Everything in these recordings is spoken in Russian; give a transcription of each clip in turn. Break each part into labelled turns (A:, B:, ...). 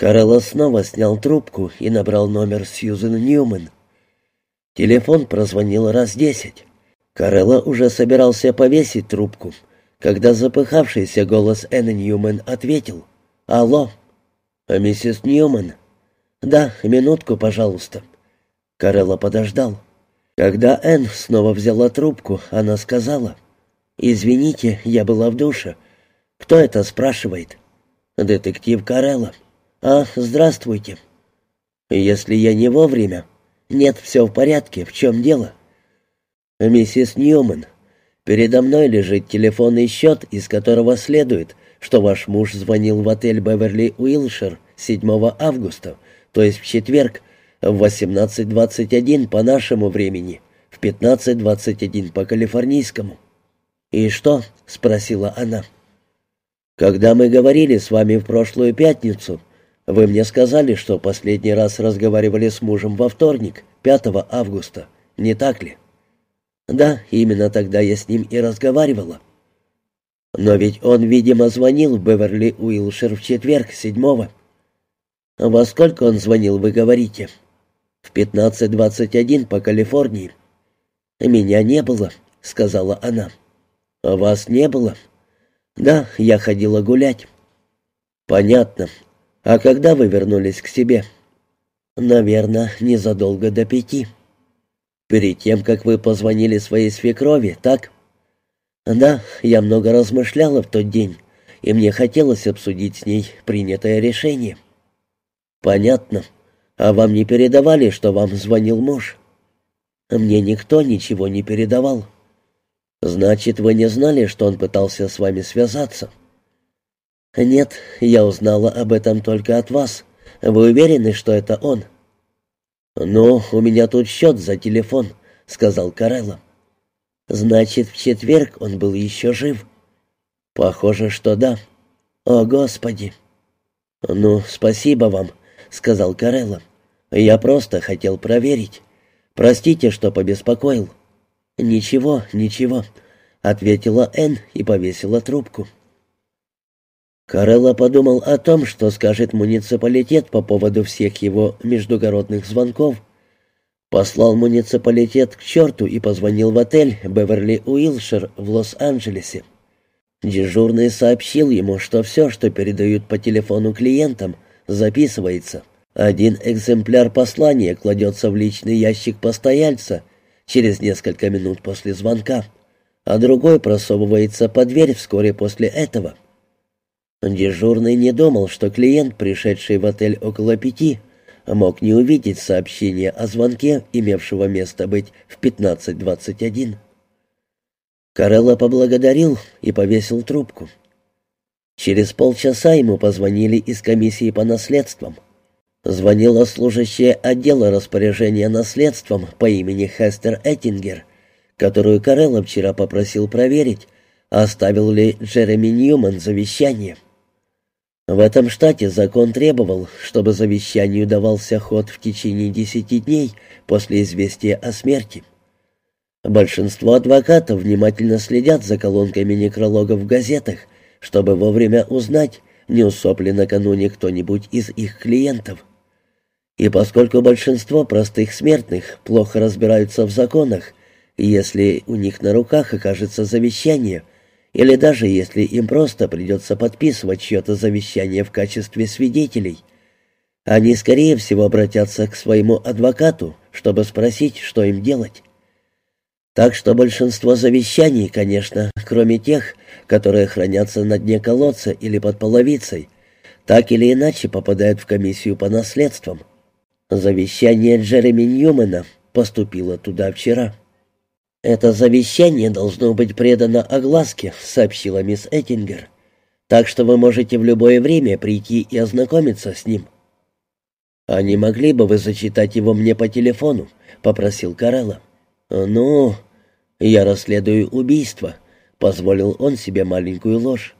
A: Карелла снова снял трубку и набрал номер Сьюзен Ньюман. Телефон прозвонил раз десять. Карелла уже собирался повесить трубку, когда запыхавшийся голос Энн Ньюман ответил. «Алло, а миссис Ньюман?» «Да, минутку, пожалуйста». Карелла подождал. Когда Энн снова взяла трубку, она сказала. «Извините, я была в душе. Кто это спрашивает?» «Детектив Карелла». «А, здравствуйте». «Если я не вовремя...» «Нет, все в порядке. В чем дело?» «Миссис Ньюман, передо мной лежит телефонный счет, из которого следует, что ваш муж звонил в отель «Беверли Уилшир» 7 августа, то есть в четверг, в 18.21 по нашему времени, в 15.21 по калифорнийскому». «И что?» — спросила она. «Когда мы говорили с вами в прошлую пятницу, вы мне сказали, что последний раз разговаривали с мужем во вторник, 5 августа, не так ли?» «Да, именно тогда я с ним и разговаривала». «Но ведь он, видимо, звонил в Беверли Уилшир в четверг, 7 «Во сколько он звонил, вы говорите?» «В 15.21 по Калифорнии». «Меня не было», — сказала она. «А вас не было?» «Да, я ходила гулять». «Понятно. А когда вы вернулись к себе?» «Наверное, незадолго до пяти». «Перед тем, как вы позвонили своей свекрови, так?» «Да, я много размышляла в тот день, и мне хотелось обсудить с ней принятое решение». «Понятно. А вам не передавали, что вам звонил муж?» «Мне никто ничего не передавал». «Значит, вы не знали, что он пытался с вами связаться?» «Нет, я узнала об этом только от вас. Вы уверены, что это он?» «Ну, у меня тут счет за телефон», — сказал Карелло. «Значит, в четверг он был еще жив?» «Похоже, что да». «О, Господи!» «Ну, спасибо вам», — сказал Карелло. «Я просто хотел проверить. Простите, что побеспокоил». «Ничего, ничего», — ответила Энн и повесила трубку. Карелла подумал о том, что скажет муниципалитет по поводу всех его междугородных звонков. Послал муниципалитет к черту и позвонил в отель «Беверли Уилшир» в Лос-Анджелесе. Дежурный сообщил ему, что все, что передают по телефону клиентам, записывается. Один экземпляр послания кладется в личный ящик постояльца, через несколько минут после звонка, а другой просовывается под дверь вскоре после этого. Дежурный не думал, что клиент, пришедший в отель около пяти, мог не увидеть сообщение о звонке, имевшего место быть в 15.21. Карелла поблагодарил и повесил трубку. Через полчаса ему позвонили из комиссии по наследствам — Звонила служащая отдела распоряжения наследством по имени Хестер Эттингер, которую Карелло вчера попросил проверить, оставил ли Джереми Ньюман завещание. В этом штате закон требовал, чтобы завещанию давался ход в течение десяти дней после известия о смерти. Большинство адвокатов внимательно следят за колонками некрологов в газетах, чтобы вовремя узнать, не усоп ли накануне кто-нибудь из их клиентов. И поскольку большинство простых смертных плохо разбираются в законах, если у них на руках окажется завещание, или даже если им просто придется подписывать чье-то завещание в качестве свидетелей, они, скорее всего, обратятся к своему адвокату, чтобы спросить, что им делать. Так что большинство завещаний, конечно, кроме тех, которые хранятся на дне колодца или под половицей, так или иначе попадают в комиссию по наследствам. Завещание Джереми Ньюмана поступило туда вчера. «Это завещание должно быть предано огласке», — сообщила мисс Эттингер. «Так что вы можете в любое время прийти и ознакомиться с ним». «А не могли бы вы зачитать его мне по телефону?» — попросил Карелла. «Ну, я расследую убийство», — позволил он себе маленькую ложь.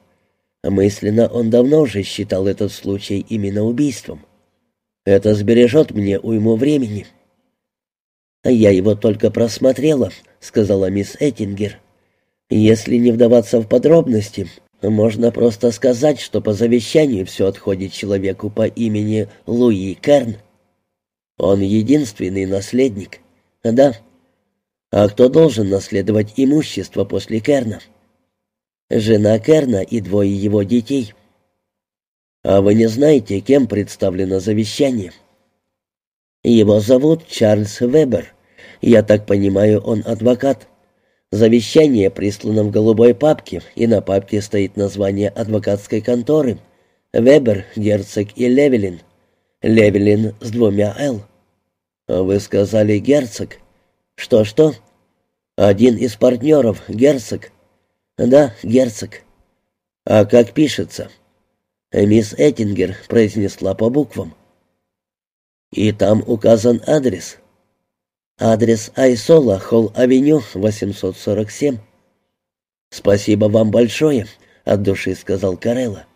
A: Мысленно он давно уже считал этот случай именно убийством. Это сбережет мне уйму времени». «Я его только просмотрела», — сказала мисс Эттингер. «Если не вдаваться в подробности, Можно просто сказать, что по завещанию все отходит человеку по имени Луи Керн. Он единственный наследник. Да. А кто должен наследовать имущество после Керна? Жена Керна и двое его детей. А вы не знаете, кем представлено завещание? Его зовут Чарльз Вебер. Я так понимаю, он адвокат. Завещание прислано в голубой папке, и на папке стоит название адвокатской конторы. Вебер, Герцог и Левелин. Левелин с двумя «Л». «Вы сказали герцог?» «Что-что?» «Один из партнеров, герцог». «Да, герцог». «А как пишется?» Мисс Эттингер произнесла по буквам. «И там указан адрес». Адрес Айсола, Холл-авеню, 847. «Спасибо вам большое», — от души сказал Карелла.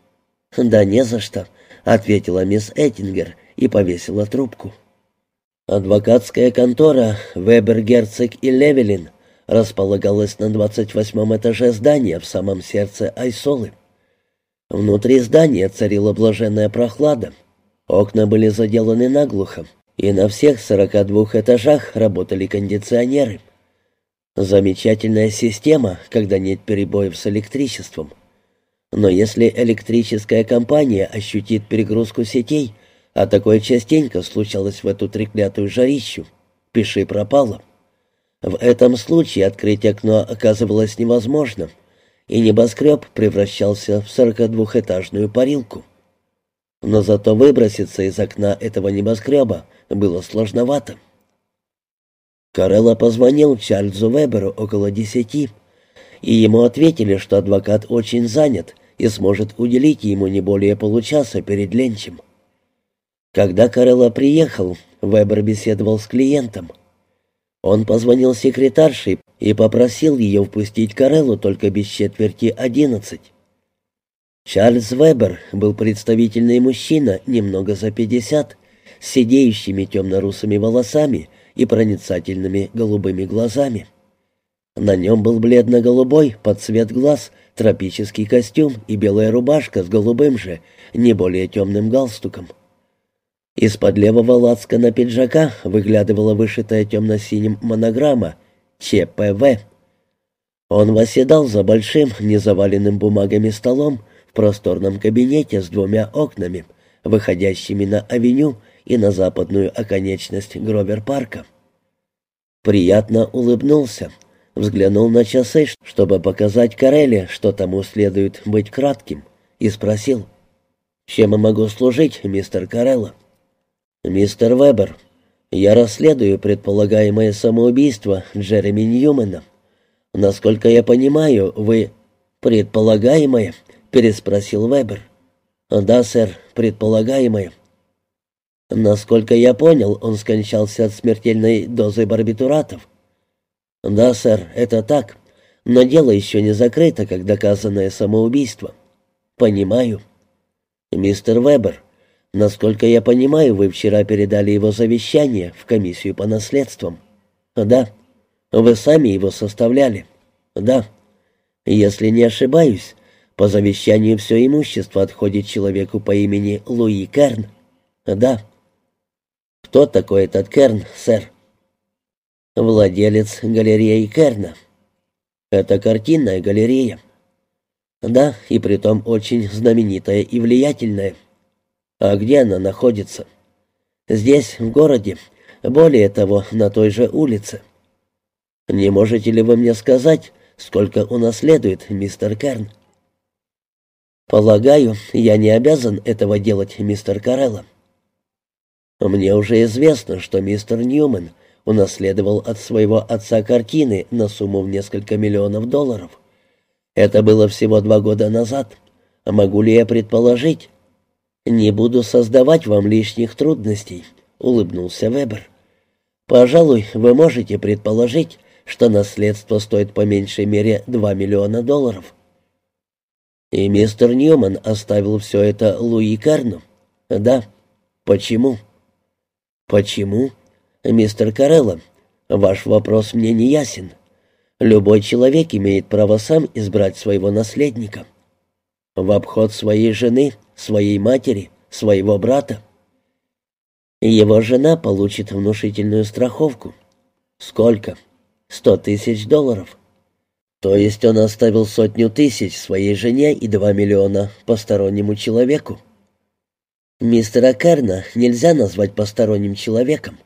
A: «Да не за что», — ответила мисс Эттингер и повесила трубку. Адвокатская контора Вебер, Герцог и Левелин располагалась на 28 этаже здания в самом сердце Айсолы. Внутри здания царила блаженная прохлада. Окна были заделаны наглухо, и на всех 42 этажах работали кондиционеры. Замечательная система, когда нет перебоев с электричеством. Но если электрическая компания ощутит перегрузку сетей, а такое частенько случалось в эту треклятую жарищу, пиши пропало. В этом случае открыть окно оказывалось невозможным, и небоскреб превращался в 42-этажную парилку. Но зато выброситься из окна этого небоскреба было сложновато. Карелла позвонил Чарльзу Веберу около десяти, и ему ответили, что адвокат очень занят и сможет уделить ему не более получаса перед ленчем. Когда Карелла приехал, Вебер беседовал с клиентом. Он позвонил секретарше и попросил ее впустить Кареллу только без четверти одиннадцать. Чарльз Вебер был представительный мужчина, немного за пятьдесят, сидеющими темно-русыми волосами и проницательными голубыми глазами. На нем был бледно-голубой, под цвет глаз, тропический костюм и белая рубашка с голубым же, не более темным галстуком. Из-под левого лацкана пиджака выглядывала вышитая темно-синим монограмма «ЧПВ». Он восседал за большим, незаваленным бумагами столом в просторном кабинете с двумя окнами, выходящими на авеню и на западную оконечность Гровер-парка. Приятно улыбнулся, взглянул на часы, чтобы показать Карелле, что тому следует быть кратким, и спросил, «Чем я могу служить, мистер Карелла?» «Мистер Вебер, я расследую предполагаемое самоубийство Джереми Ньюмана. Насколько я понимаю, вы...» «Предполагаемое?» — переспросил Вебер. «Да, сэр, предполагаемое». Насколько я понял, он скончался от смертельной дозы барбитуратов. Да, сэр, это так. Но дело еще не закрыто, как доказанное самоубийство. Понимаю. Мистер Вебер, насколько я понимаю, вы вчера передали его завещание в комиссию по наследствам. Да. Вы сами его составляли. Да. Если не ошибаюсь, по завещанию все имущество отходит человеку по имени Луи Керн. Да. «Кто такой этот Керн, сэр?» «Владелец галереи Керна. Это картинная галерея. Да, и притом очень знаменитая и влиятельная. А где она находится? Здесь, в городе. Более того, на той же улице. Не можете ли вы мне сказать, сколько унаследует мистер Керн?» «Полагаю, я не обязан этого делать, мистер Карелло. Мне уже известно, что мистер Ньюман унаследовал от своего отца картины на сумму в несколько миллионов долларов. Это было всего два года назад. Могу ли я предположить? Не буду создавать вам лишних трудностей, улыбнулся Вебер. Пожалуй, вы можете предположить, что наследство стоит по меньшей мере два миллиона долларов. И мистер Ньюман оставил все это Луи Карну? Да. Почему? «Почему?» «Мистер Карелло, ваш вопрос мне не ясен. Любой человек имеет право сам избрать своего наследника. В обход своей жены, своей матери, своего брата. Его жена получит внушительную страховку. Сколько? Сто тысяч долларов. То есть он оставил сотню тысяч своей жене и два миллиона постороннему человеку. Мистера Керна нельзя назвать посторонним человеком.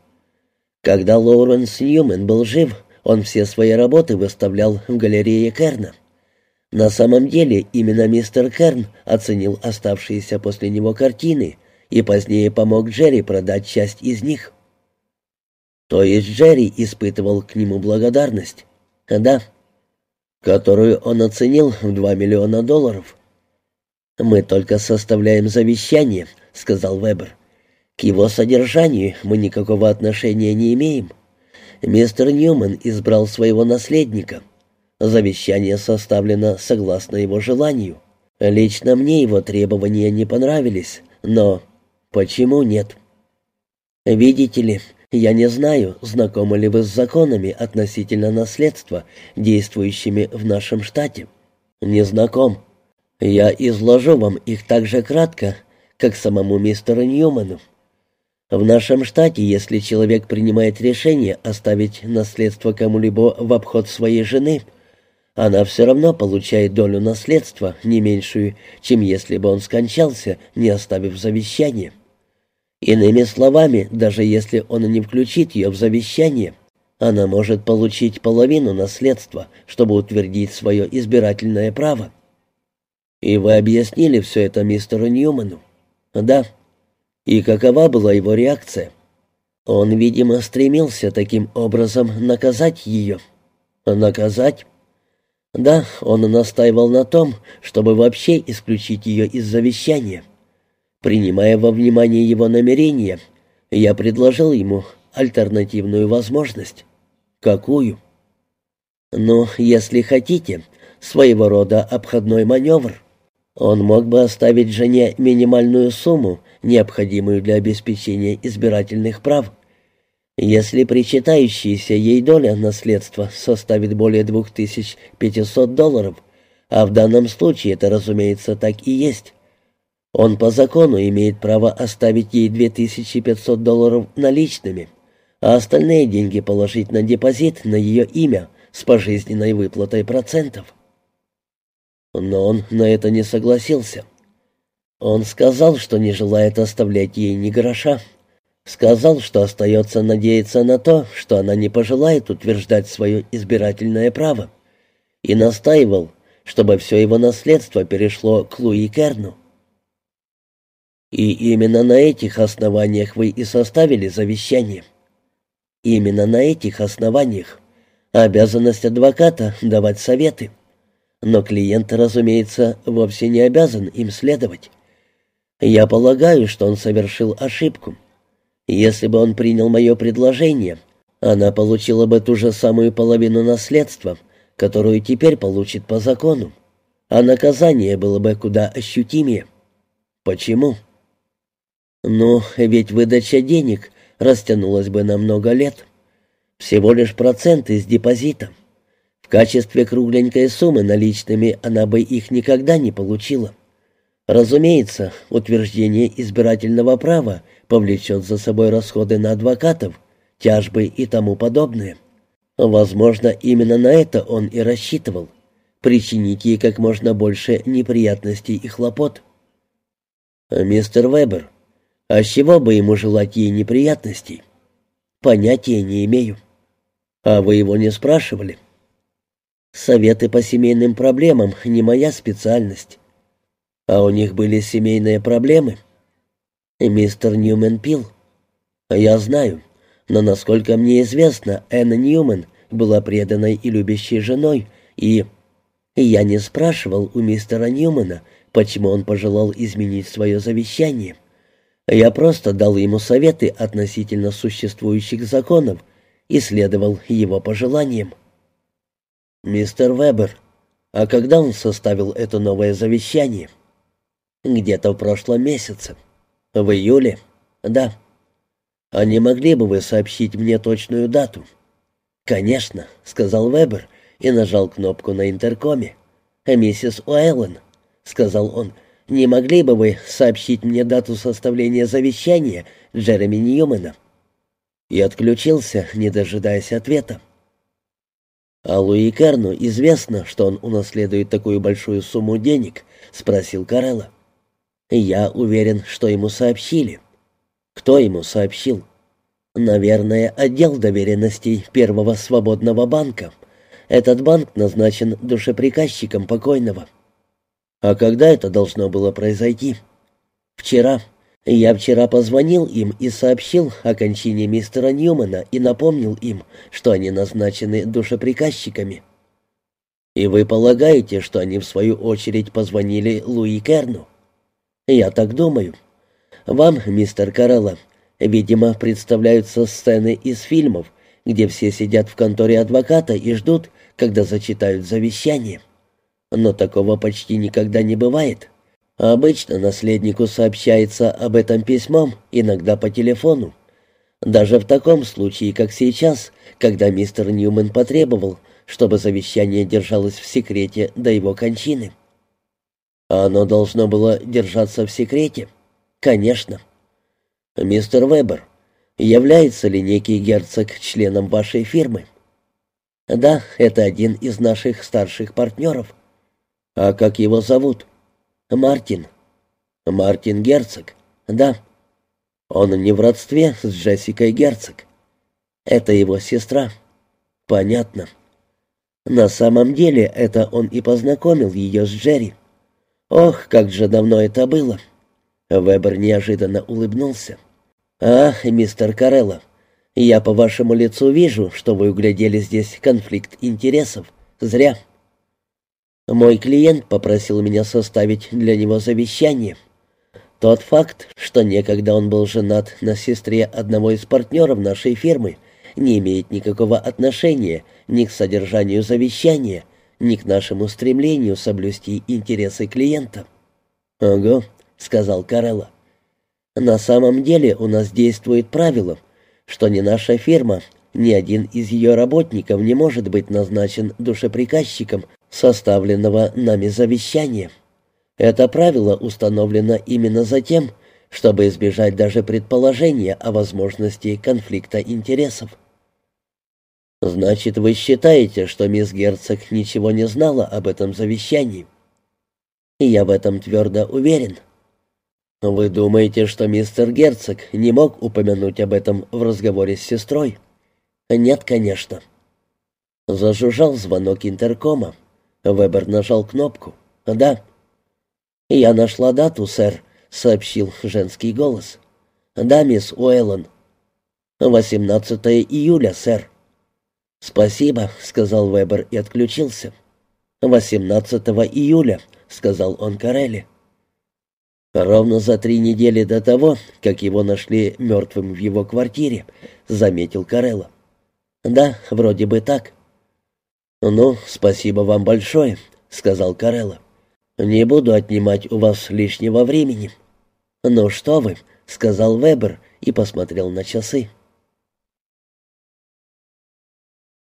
A: Когда Лоуренс Ньюмен был жив, он все свои работы выставлял в галерее Керна. На самом деле именно мистер Керн оценил оставшиеся после него картины и позднее помог Джерри продать часть из них. То есть Джерри испытывал к нему благодарность. Да, которую он оценил в два миллиона долларов. «Мы только составляем завещание», — сказал Вебер. «К его содержанию мы никакого отношения не имеем. Мистер Ньюман избрал своего наследника. Завещание составлено согласно его желанию. Лично мне его требования не понравились, но почему нет? Видите ли, я не знаю, знакомы ли вы с законами относительно наследства, действующими в нашем штате. Не знаком. Я изложу вам их так же кратко, как самому мистеру Ньюману. В нашем штате, если человек принимает решение оставить наследство кому-либо в обход своей жены, она все равно получает долю наследства, не меньшую, чем если бы он скончался, не оставив завещание. Иными словами, даже если он не включит ее в завещание, она может получить половину наследства, чтобы утвердить свое избирательное право. И вы объяснили все это мистеру Ньюману? Да. И какова была его реакция? Он, видимо, стремился таким образом наказать ее. Наказать? Да, он настаивал на том, чтобы вообще исключить ее из завещания. Принимая во внимание его намерения, я предложил ему альтернативную возможность. Какую? Ну, если хотите, своего рода обходной маневр. Он мог бы оставить жене минимальную сумму, необходимую для обеспечения избирательных прав. Если причитающаяся ей доля наследства составит более 2500 долларов, а в данном случае это, разумеется, так и есть, он по закону имеет право оставить ей 2500 долларов наличными, а остальные деньги положить на депозит на ее имя с пожизненной выплатой процентов. Но он на это не согласился. Он сказал, что не желает оставлять ей ни гроша. Сказал, что остается надеяться на то, что она не пожелает утверждать свое избирательное право. И настаивал, чтобы все его наследство перешло к Луи Керну. И именно на этих основаниях вы и составили завещание. Именно на этих основаниях. Обязанность адвоката — давать советы но клиент, разумеется, вовсе не обязан им следовать. Я полагаю, что он совершил ошибку. Если бы он принял мое предложение, она получила бы ту же самую половину наследства, которую теперь получит по закону, а наказание было бы куда ощутимее. Почему? Ну, ведь выдача денег растянулась бы на много лет. Всего лишь процент из депозита. Качестве кругленькой суммы наличными она бы их никогда не получила. Разумеется, утверждение избирательного права повлечет за собой расходы на адвокатов, тяжбы и тому подобное. Возможно, именно на это он и рассчитывал — причинить ей как можно больше неприятностей и хлопот. «Мистер Вебер, а с чего бы ему желать ей неприятностей?» «Понятия не имею». «А вы его не спрашивали?» Советы по семейным проблемам — не моя специальность. А у них были семейные проблемы. Мистер Ньюмен пил. Я знаю, но, насколько мне известно, Энн Ньюмен была преданной и любящей женой, и... и я не спрашивал у мистера Ньюмена, почему он пожелал изменить свое завещание. Я просто дал ему советы относительно существующих законов и следовал его пожеланиям. «Мистер Вебер, а когда он составил это новое завещание?» «Где-то в прошлом месяце. В июле?» «Да». «А не могли бы вы сообщить мне точную дату?» «Конечно», — сказал Вебер и нажал кнопку на интеркоме. «Миссис Уэллен, сказал он. «Не могли бы вы сообщить мне дату составления завещания Джереми Ньюмана?» И отключился, не дожидаясь ответа. «А Луи Керну известно, что он унаследует такую большую сумму денег?» — спросил Карелла. «Я уверен, что ему сообщили». «Кто ему сообщил?» «Наверное, отдел доверенностей Первого свободного банка. Этот банк назначен душеприказчиком покойного». «А когда это должно было произойти?» «Вчера. Я вчера позвонил им и сообщил о кончине мистера Ньюмана и напомнил им, что они назначены душеприказчиками». «И вы полагаете, что они в свою очередь позвонили Луи Керну?» «Я так думаю. Вам, мистер Карелла, видимо, представляются сцены из фильмов, где все сидят в конторе адвоката и ждут, когда зачитают завещание. Но такого почти никогда не бывает. Обычно наследнику сообщается об этом письмом, иногда по телефону. Даже в таком случае, как сейчас, когда мистер Ньюман потребовал, чтобы завещание держалось в секрете до его кончины. Оно должно было держаться в секрете? Конечно. Мистер Вебер, является ли некий герцог членом вашей фирмы? Да, это один из наших старших партнеров. А как его зовут? Мартин. Мартин Герцог? Да. Он не в родстве с Джессикой Герцог. Это его сестра. Понятно. На самом деле это он и познакомил ее с Джерри. Ох, как же давно это было. Вебер неожиданно улыбнулся. «Ах, мистер Карелло, я по вашему лицу вижу, что вы углядели здесь конфликт интересов. Зря. Мой клиент попросил меня составить для него завещание. Тот факт, что некогда он был женат на сестре одного из партнеров нашей фирмы, не имеет никакого отношения ни к содержанию завещания, ни к нашему стремлению соблюсти интересы клиента. «Ого», — сказал Карелла. «На самом деле у нас действует правило, что ни наша фирма, ни один из ее работников не может быть назначен душеприказчиком составленного нами завещания. Это правило установлено именно за тем, чтобы избежать даже предположения о возможности конфликта интересов. «Значит, вы считаете, что мисс Герцог ничего не знала об этом завещании?» И «Я в этом твердо уверен». «Вы думаете, что мистер Герцог не мог упомянуть об этом в разговоре с сестрой?» «Нет, конечно». Зажужжал звонок интеркома. Вебер нажал кнопку. «Да». «Я нашла дату, сэр», — сообщил женский голос. «Да, мисс Уэллон». «18 июля, сэр». «Спасибо», — сказал Вебер и отключился. «18 июля», — сказал он Карелли. «Ровно за три недели до того, как его нашли мертвым в его квартире», — заметил Карелла. «Да, вроде бы так». «Ну, спасибо вам большое», — сказал Карелла. «Не буду отнимать у вас лишнего времени». «Ну что вы», — сказал Вебер и посмотрел на часы.